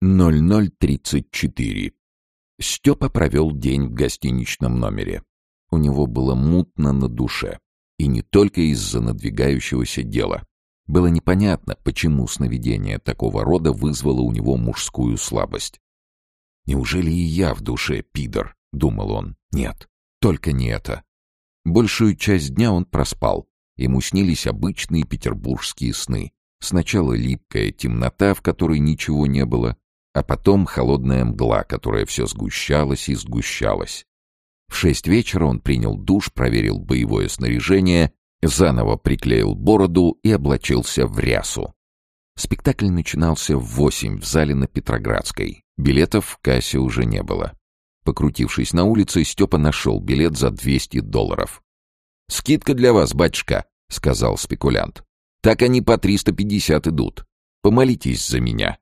0034. Степа провел день в гостиничном номере. У него было мутно на душе. И не только из-за надвигающегося дела. Было непонятно, почему сновидение такого рода вызвало у него мужскую слабость. «Неужели и я в душе пидор?» — думал он. «Нет, только не это». Большую часть дня он проспал. Ему снились обычные петербургские сны. Сначала липкая темнота, в которой ничего не было, а потом холодная мгла, которая все сгущалась и сгущалась. В шесть вечера он принял душ, проверил боевое снаряжение, заново приклеил бороду и облачился в рясу. Спектакль начинался в восемь в зале на Петроградской. Билетов в кассе уже не было. Покрутившись на улице, Степа нашел билет за 200 долларов. «Скидка для вас, батюшка», — сказал спекулянт. «Так они по 350 идут. Помолитесь за меня».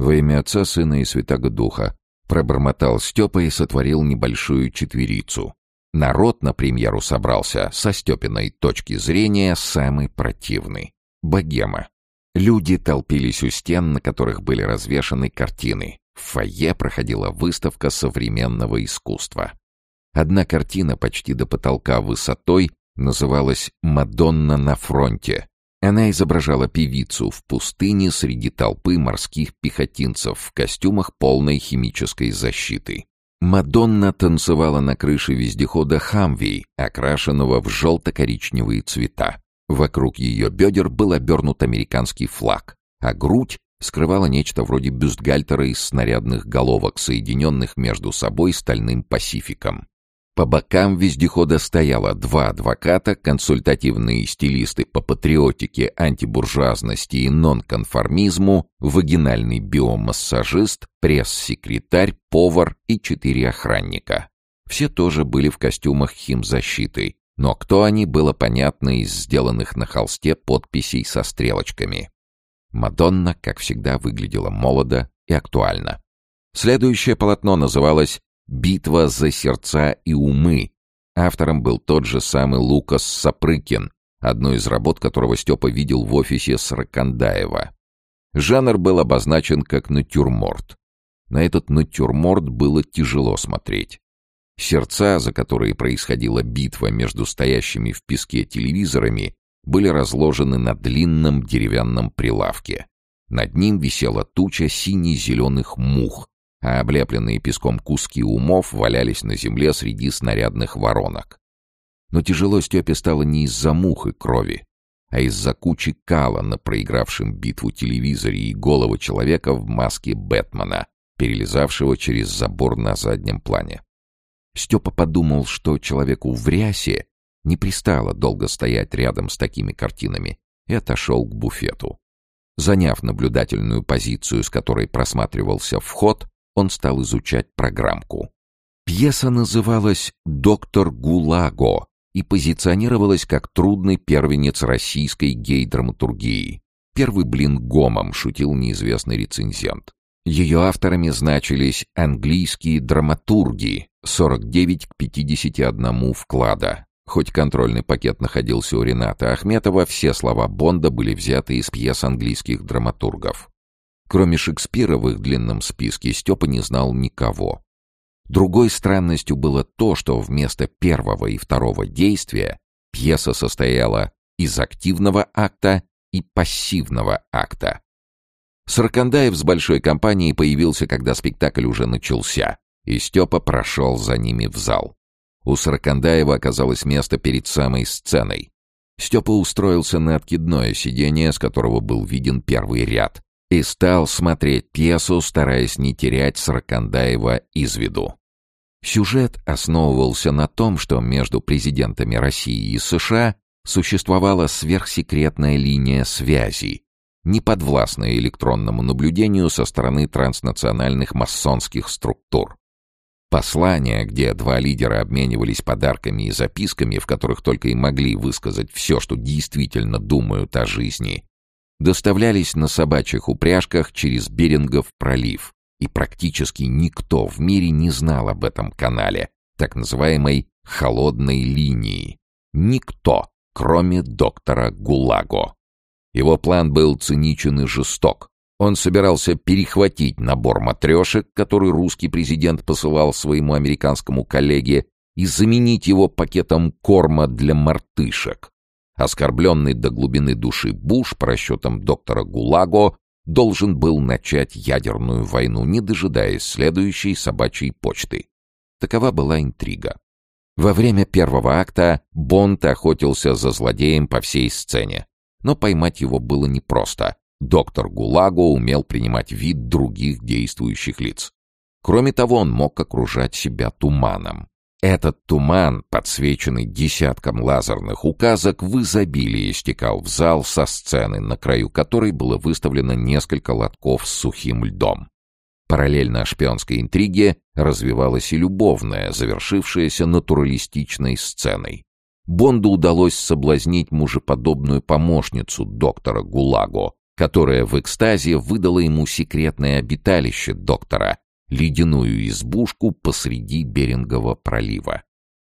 Во имя Отца, Сына и Святаго Духа пробормотал Степа и сотворил небольшую четверицу. Народ на премьеру собрался, со Степиной точки зрения, самый противный. Богема. Люди толпились у стен, на которых были развешаны картины. В фойе проходила выставка современного искусства. Одна картина почти до потолка высотой называлась «Мадонна на фронте», она изображала певицу в пустыне среди толпы морских пехотинцев в костюмах полной химической защиты. Мадонна танцевала на крыше вездехода «Хамви», окрашенного в желто-коричневые цвета. Вокруг ее бедер был обернут американский флаг, а грудь скрывала нечто вроде бюстгальтера из снарядных головок, соединенных между собой стальным пасификом. По бокам вездехода стояло два адвоката, консультативные стилисты по патриотике, антибуржуазности и нонконформизму, вагинальный биомассажист, пресс-секретарь, повар и четыре охранника. Все тоже были в костюмах химзащиты, но кто они, было понятно из сделанных на холсте подписей со стрелочками. Мадонна, как всегда, выглядела молодо и актуально. Следующее полотно называлось «Битва за сердца и умы». Автором был тот же самый Лукас Сапрыкин, одну из работ которого Степа видел в офисе Сракандаева. Жанр был обозначен как натюрморт. На этот натюрморт было тяжело смотреть. Сердца, за которые происходила битва между стоящими в песке телевизорами, были разложены на длинном деревянном прилавке. Над ним висела туча сине-зеленых мух, а облепленные песком куски умов валялись на земле среди снарядных воронок. Но тяжело Степе стало не из-за мух и крови, а из-за кучи кала на проигравшем битву телевизоре и голову человека в маске Бэтмена, перелезавшего через забор на заднем плане. Степа подумал, что человеку в рясе не пристало долго стоять рядом с такими картинами, и отошел к буфету. Заняв наблюдательную позицию, с которой просматривался вход, он стал изучать программку. Пьеса называлась «Доктор Гулаго» и позиционировалась как трудный первенец российской гей-драматургии. Первый блин гомом, шутил неизвестный рецензент. Ее авторами значились английские драматурги, 49 к 51 вклада. Хоть контрольный пакет находился у Рената Ахметова, все слова Бонда были взяты из пьес английских драматургов. Кроме Шекспира в их длинном списке Степа не знал никого. Другой странностью было то, что вместо первого и второго действия пьеса состояла из активного акта и пассивного акта. Саркандаев с большой компанией появился, когда спектакль уже начался, и Степа прошел за ними в зал. У Саркандаева оказалось место перед самой сценой. Степа устроился на откидное сиденье, с которого был виден первый ряд, и стал смотреть пьесу, стараясь не терять Сракандаева из виду. Сюжет основывался на том, что между президентами России и США существовала сверхсекретная линия связи, не подвластная электронному наблюдению со стороны транснациональных масонских структур. Послания, где два лидера обменивались подарками и записками, в которых только и могли высказать все, что действительно думают о жизни, доставлялись на собачьих упряжках через Берингов пролив, и практически никто в мире не знал об этом канале, так называемой «холодной линии». Никто, кроме доктора Гулаго. Его план был циничен и жесток. Он собирался перехватить набор матрешек, который русский президент посылал своему американскому коллеге, и заменить его пакетом корма для мартышек. Оскорбленный до глубины души Буш, по расчетам доктора Гулаго, должен был начать ядерную войну, не дожидаясь следующей собачьей почты. Такова была интрига. Во время первого акта Бонд охотился за злодеем по всей сцене. Но поймать его было непросто. Доктор Гулаго умел принимать вид других действующих лиц. Кроме того, он мог окружать себя туманом. Этот туман, подсвеченный десятком лазерных указок, в изобилии стекал в зал со сцены, на краю которой было выставлено несколько лотков с сухим льдом. Параллельно шпионской интриге развивалась и любовная, завершившаяся натуралистичной сценой. Бонду удалось соблазнить мужеподобную помощницу доктора Гулаго, которая в экстазе выдала ему секретное обиталище доктора, ледяную избушку посреди Берингового пролива.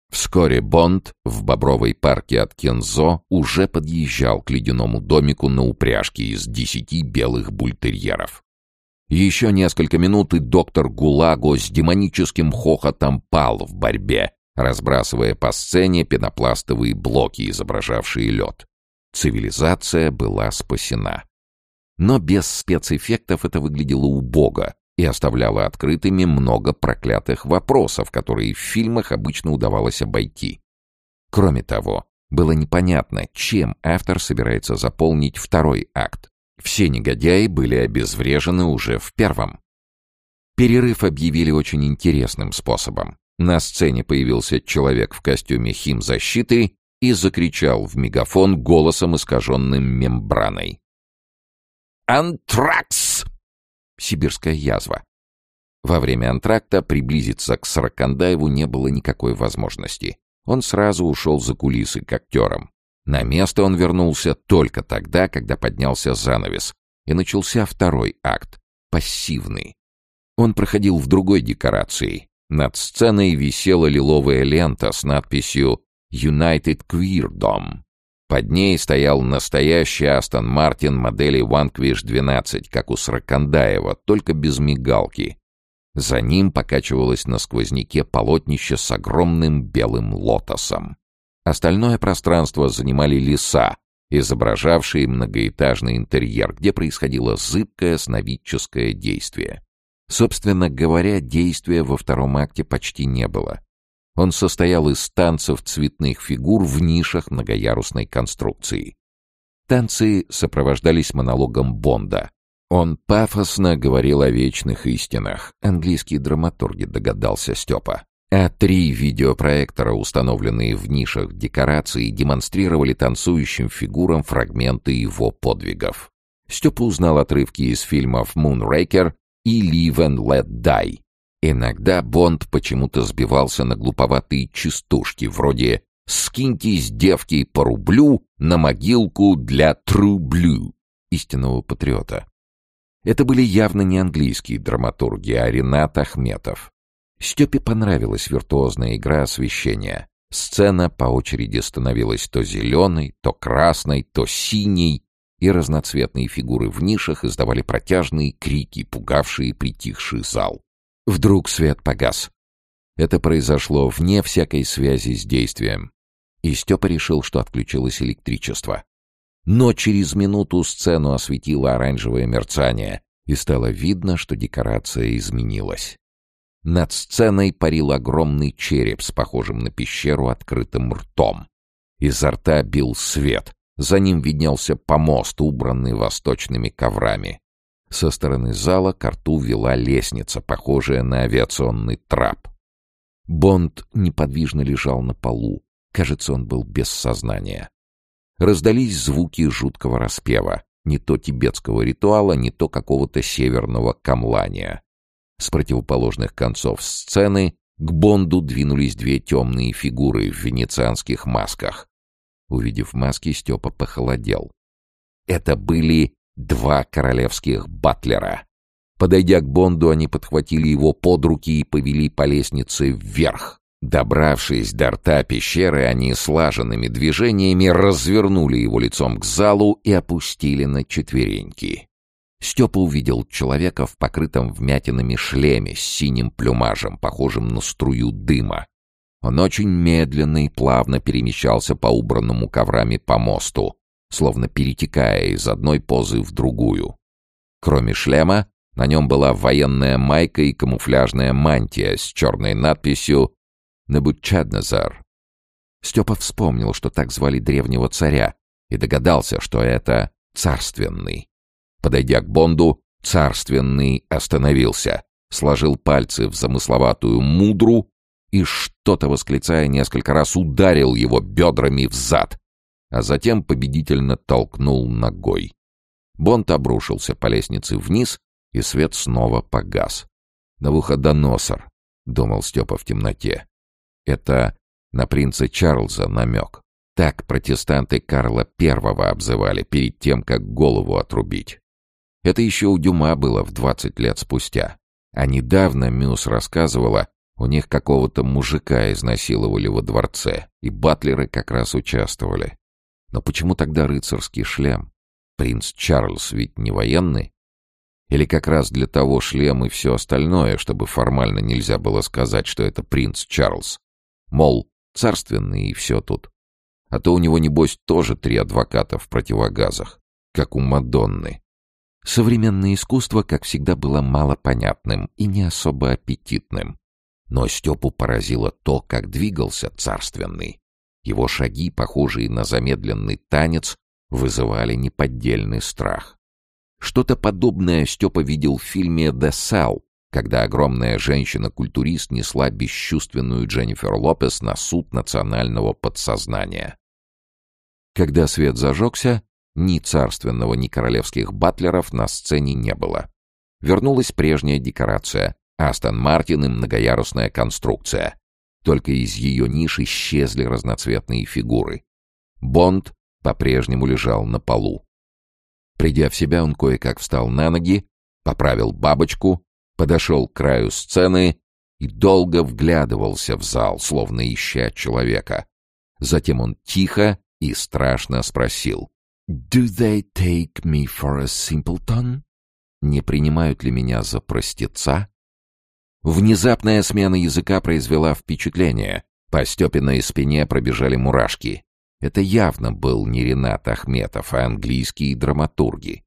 Вскоре Бонд в бобровой парке от Кензо уже подъезжал к ледяному домику на упряжке из десяти белых бультерьеров. Еще несколько минут и доктор Гулаго с демоническим хохотом пал в борьбе, разбрасывая по сцене пенопластовые блоки, изображавшие лед. Цивилизация была спасена. Но без спецэффектов это выглядело убого и оставляло открытыми много проклятых вопросов, которые в фильмах обычно удавалось обойти. Кроме того, было непонятно, чем автор собирается заполнить второй акт, все негодяи были обезврежены уже в первом. Перерыв объявили очень интересным способом. На сцене появился человек в костюме химзащиты и закричал в мегафон голосом, искаженным мембраной. «Антракс!» Сибирская язва. Во время антракта приблизиться к Саракандаеву не было никакой возможности. Он сразу ушел за кулисы к актерам. На место он вернулся только тогда, когда поднялся занавес, и начался второй акт, пассивный. Он проходил в другой декорации. Над сценой висела лиловая лента с надписью «United Queerdom». Под ней стоял настоящий Астон Мартин модели Vanquish 12, как у Сракандаева, только без мигалки. За ним покачивалось на сквозняке полотнище с огромным белым лотосом. Остальное пространство занимали леса, изображавшие многоэтажный интерьер, где происходило зыбкое сновидческое действие. Собственно говоря, действия во втором акте почти не было. Он состоял из танцев цветных фигур в нишах многоярусной конструкции. Танцы сопровождались монологом Бонда. Он пафосно говорил о вечных истинах. Английские драматурги, догадался Степа а три видеопроектора, установленные в нишах декораций, демонстрировали танцующим фигурам фрагменты его подвигов. Степа узнал отрывки из фильмов «Moonraker» и «Live and Let Die». Иногда Бонд почему-то сбивался на глуповатые частушки, вроде «Скиньтесь, девки, по рублю на могилку для Трублю» истинного патриота. Это были явно не английские драматурги, а Ренат Ахметов. Степе понравилась виртуозная игра освещения. Сцена по очереди становилась то зеленой, то красной, то синей, и разноцветные фигуры в нишах издавали протяжные крики, пугавшие притихший зал. Вдруг свет погас. Это произошло вне всякой связи с действием. И Степа решил, что отключилось электричество. Но через минуту сцену осветило оранжевое мерцание, и стало видно, что декорация изменилась. Над сценой парил огромный череп с похожим на пещеру открытым ртом. Изо рта бил свет. За ним виднелся помост, убранный восточными коврами. Со стороны зала к рту вела лестница, похожая на авиационный трап. Бонд неподвижно лежал на полу. Кажется, он был без сознания. Раздались звуки жуткого распева. Не то тибетского ритуала, не то какого-то северного камлания. С противоположных концов сцены к Бонду двинулись две темные фигуры в венецианских масках. Увидев маски, Степа похолодел. Это были два королевских батлера. Подойдя к Бонду, они подхватили его под руки и повели по лестнице вверх. Добравшись до рта пещеры, они слаженными движениями развернули его лицом к залу и опустили на четвереньки. Степа увидел человека в покрытом вмятинами шлеме с синим плюмажем, похожим на струю дыма. Он очень медленно и плавно перемещался по убранному коврами помосту, словно перетекая из одной позы в другую. Кроме шлема, на нем была военная майка и камуфляжная мантия с черной надписью «Набучадназар». Степа вспомнил, что так звали древнего царя, и догадался, что это царственный. Подойдя к Бонду, царственный остановился, сложил пальцы в замысловатую мудру и, что-то восклицая, несколько раз ударил его бедрами в зад, а затем победительно толкнул ногой. Бонд обрушился по лестнице вниз, и свет снова погас. «Навуходоносор», — думал Степа в темноте. «Это на принца Чарльза намек. Так протестанты Карла Первого обзывали перед тем, как голову отрубить. Это еще у Дюма было в двадцать лет спустя. А недавно Мюс рассказывала, у них какого-то мужика изнасиловали во дворце, и батлеры как раз участвовали. Но почему тогда рыцарский шлем? Принц Чарльз ведь не военный? Или как раз для того шлем и все остальное, чтобы формально нельзя было сказать, что это принц Чарльз? Мол, царственный и все тут. А то у него, небось, тоже три адвоката в противогазах, как у Мадонны. Современное искусство, как всегда, было малопонятным и не особо аппетитным. Но Степу поразило то, как двигался царственный. Его шаги, похожие на замедленный танец, вызывали неподдельный страх. Что-то подобное Степа видел в фильме «The Cell», когда огромная женщина-культурист несла бесчувственную Дженнифер Лопес на суд национального подсознания. Когда свет зажегся, ни царственного, ни королевских батлеров на сцене не было. Вернулась прежняя декорация — Астон Мартин и многоярусная конструкция. Только из ее ниш исчезли разноцветные фигуры. Бонд по-прежнему лежал на полу. Придя в себя, он кое-как встал на ноги, поправил бабочку, подошел к краю сцены и долго вглядывался в зал, словно ища человека. Затем он тихо и страшно спросил. «Do they take me for a simpleton?» «Не принимают ли меня за простеца?» Внезапная смена языка произвела впечатление. По Степиной спине пробежали мурашки. Это явно был не Ренат Ахметов, а английские драматурги.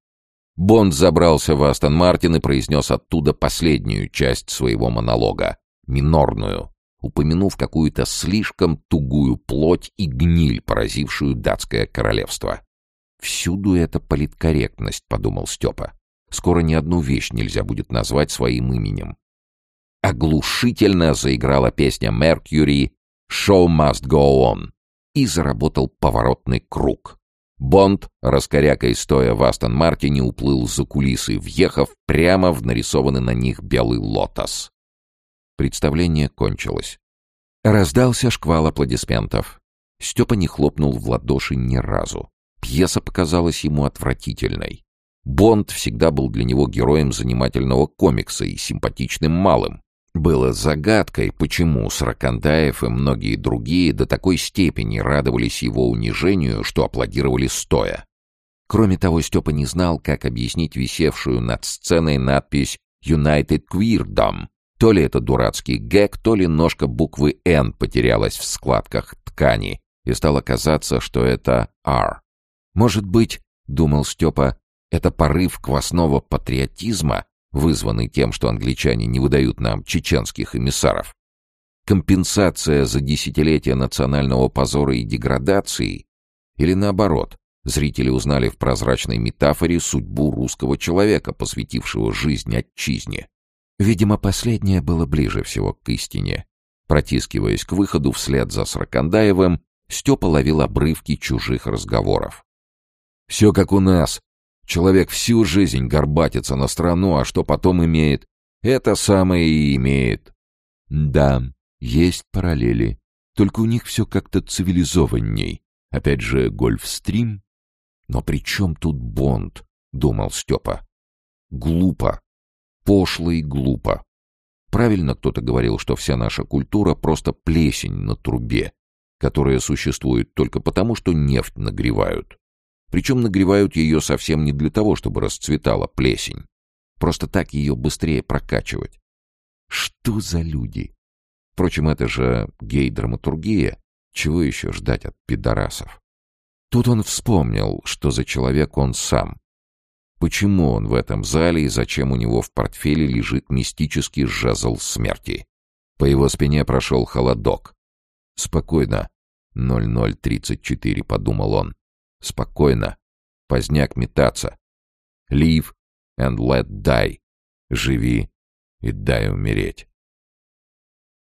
Бонд забрался в Астон Мартин и произнес оттуда последнюю часть своего монолога, минорную, упомянув какую-то слишком тугую плоть и гниль, поразившую датское королевство. «Всюду это политкорректность», — подумал Степа. «Скоро ни одну вещь нельзя будет назвать своим именем». Оглушительно заиграла песня «Меркьюри» «Show must go on» и заработал поворотный круг. Бонд, раскорякой стоя в Астон Мартине, уплыл за кулисы, въехав прямо в нарисованный на них белый лотос. Представление кончилось. Раздался шквал аплодисментов. Степа не хлопнул в ладоши ни разу. Пьеса показалась ему отвратительной. Бонд всегда был для него героем занимательного комикса и симпатичным малым. Было загадкой, почему Сракандаев и многие другие до такой степени радовались его унижению, что аплодировали стоя. Кроме того, Степа не знал, как объяснить висевшую над сценой надпись «United Queerdom». То ли это дурацкий гэг, то ли ножка буквы «Н» потерялась в складках ткани, и стало казаться, что это «R». Может быть, — думал Степа, — это порыв квасного патриотизма, вызванный тем, что англичане не выдают нам чеченских эмиссаров. Компенсация за десятилетия национального позора и деградации? Или наоборот, зрители узнали в прозрачной метафоре судьбу русского человека, посвятившего жизнь отчизне? Видимо, последнее было ближе всего к истине. Протискиваясь к выходу вслед за Сракандаевым, Степа ловил обрывки чужих разговоров. «Все как у нас», Человек всю жизнь горбатится на страну, а что потом имеет? Это самое и имеет. Да, есть параллели. Только у них все как-то цивилизованней. Опять же, гольфстрим. Но при чем тут Бонд? Думал Степа. Глупо. Пошло и глупо. Правильно кто-то говорил, что вся наша культура просто плесень на трубе, которая существует только потому, что нефть нагревают. Причем нагревают ее совсем не для того, чтобы расцветала плесень. Просто так ее быстрее прокачивать. Что за люди? Впрочем, это же гей-драматургия. Чего еще ждать от пидорасов? Тут он вспомнил, что за человек он сам. Почему он в этом зале и зачем у него в портфеле лежит мистический жезл смерти? По его спине прошел холодок. «Спокойно, 0034», — подумал он. «Спокойно. Поздняк метаться. Live and let die. Живи и дай умереть».